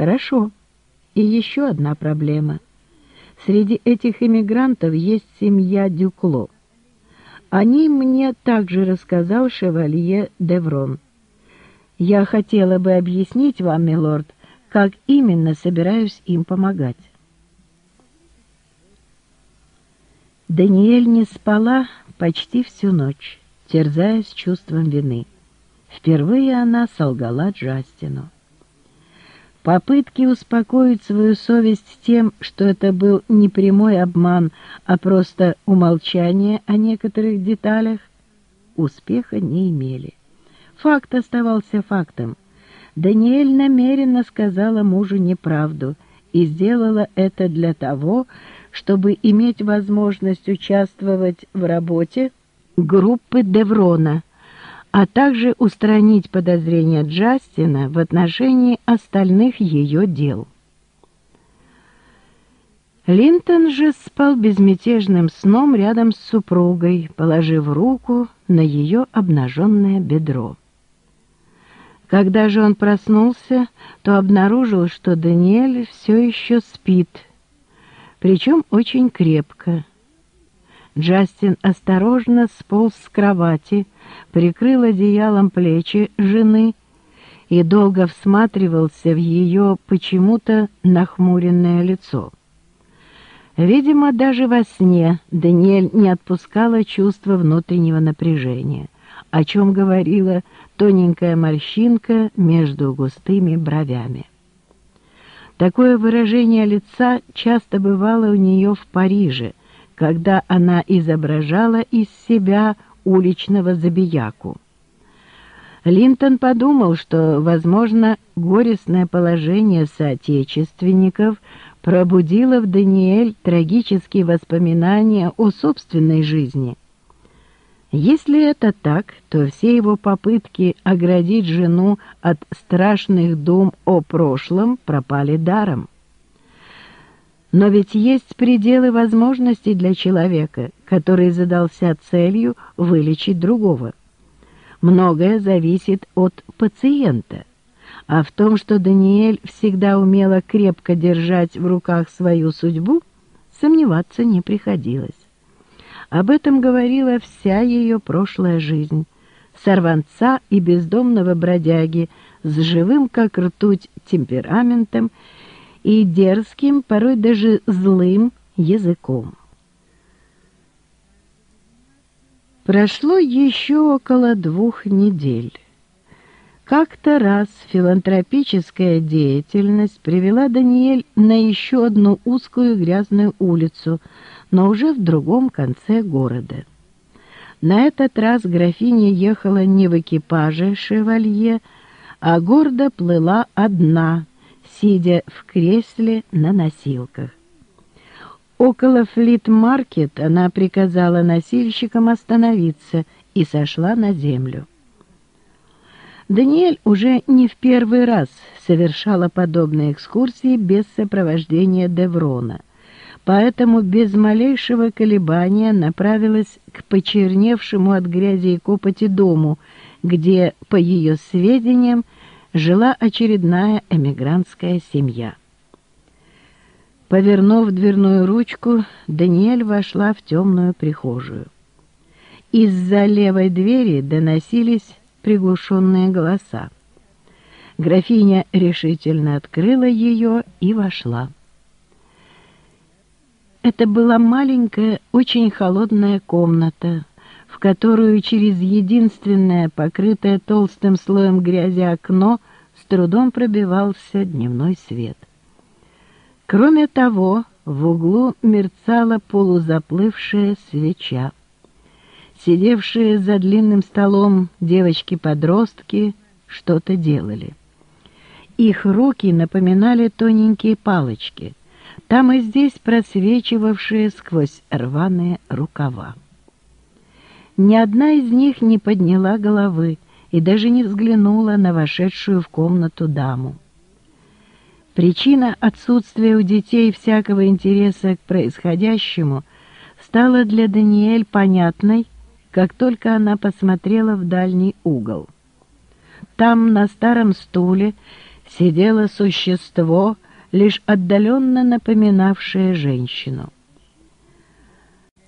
Хорошо. И еще одна проблема. Среди этих иммигрантов есть семья Дюкло. О ней мне также рассказал шевалье Деврон. Я хотела бы объяснить вам, милорд, как именно собираюсь им помогать. Даниэль не спала почти всю ночь, терзаясь чувством вины. Впервые она солгала Джастину. Попытки успокоить свою совесть тем, что это был не прямой обман, а просто умолчание о некоторых деталях, успеха не имели. Факт оставался фактом. Даниэль намеренно сказала мужу неправду и сделала это для того, чтобы иметь возможность участвовать в работе группы Деврона, а также устранить подозрения Джастина в отношении остальных ее дел. Линтон же спал безмятежным сном рядом с супругой, положив руку на ее обнаженное бедро. Когда же он проснулся, то обнаружил, что Даниэль все еще спит, причем очень крепко. Джастин осторожно сполз с кровати, прикрыл одеялом плечи жены и долго всматривался в ее почему-то нахмуренное лицо. Видимо, даже во сне Даниэль не отпускала чувство внутреннего напряжения, о чем говорила тоненькая морщинка между густыми бровями. Такое выражение лица часто бывало у нее в Париже, когда она изображала из себя уличного забияку. Линтон подумал, что, возможно, горестное положение соотечественников пробудило в Даниэль трагические воспоминания о собственной жизни. Если это так, то все его попытки оградить жену от страшных дум о прошлом пропали даром. Но ведь есть пределы возможностей для человека, который задался целью вылечить другого. Многое зависит от пациента. А в том, что Даниэль всегда умела крепко держать в руках свою судьбу, сомневаться не приходилось. Об этом говорила вся ее прошлая жизнь. Сорванца и бездомного бродяги с живым, как ртуть, темпераментом и дерзким, порой даже злым языком. Прошло еще около двух недель. Как-то раз филантропическая деятельность привела Даниэль на еще одну узкую грязную улицу, но уже в другом конце города. На этот раз графиня ехала не в экипаже «Шевалье», а гордо плыла одна, сидя в кресле на носилках. Около флит-маркет она приказала носильщикам остановиться и сошла на землю. Даниэль уже не в первый раз совершала подобные экскурсии без сопровождения Деврона, поэтому без малейшего колебания направилась к почерневшему от грязи и копоти дому, где, по ее сведениям, жила очередная эмигрантская семья. Повернув дверную ручку, Даниэль вошла в темную прихожую. Из-за левой двери доносились приглушенные голоса. Графиня решительно открыла ее и вошла. Это была маленькая, очень холодная комната, в которую через единственное, покрытое толстым слоем грязи окно, с трудом пробивался дневной свет. Кроме того, в углу мерцала полузаплывшая свеча. Сидевшие за длинным столом девочки-подростки что-то делали. Их руки напоминали тоненькие палочки, там и здесь просвечивавшие сквозь рваные рукава. Ни одна из них не подняла головы и даже не взглянула на вошедшую в комнату даму. Причина отсутствия у детей всякого интереса к происходящему стала для Даниэль понятной, как только она посмотрела в дальний угол. Там, на старом стуле, сидело существо, лишь отдаленно напоминавшее женщину.